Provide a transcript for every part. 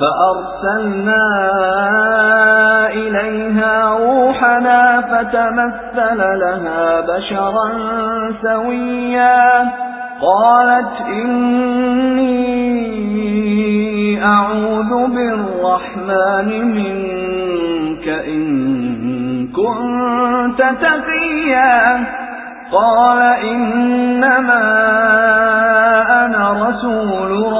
فأرسلنا إليها روحنا فتمثل لها بشرا سويا. قالت إني أعوذ بالرحمن منك إن كنت تقيا. قال إنما أنا رسول ربك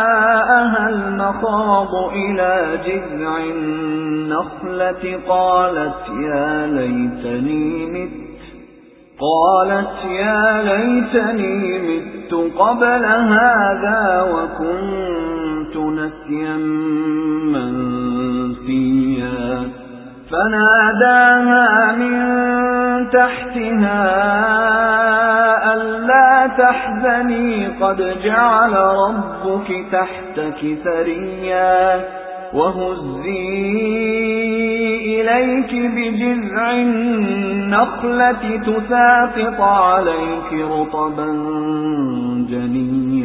المخاض إلى جذع النخلة؟ قالت يا ليتني مت. قالت يا ليتني مت قبل هذا وكنت نسيا منسيا. فناداها من تحتها تحزني قد جعل ربك تحتك ثريا وهزي إليك بجذع النخلة تساقط عليك رطبا جنيا.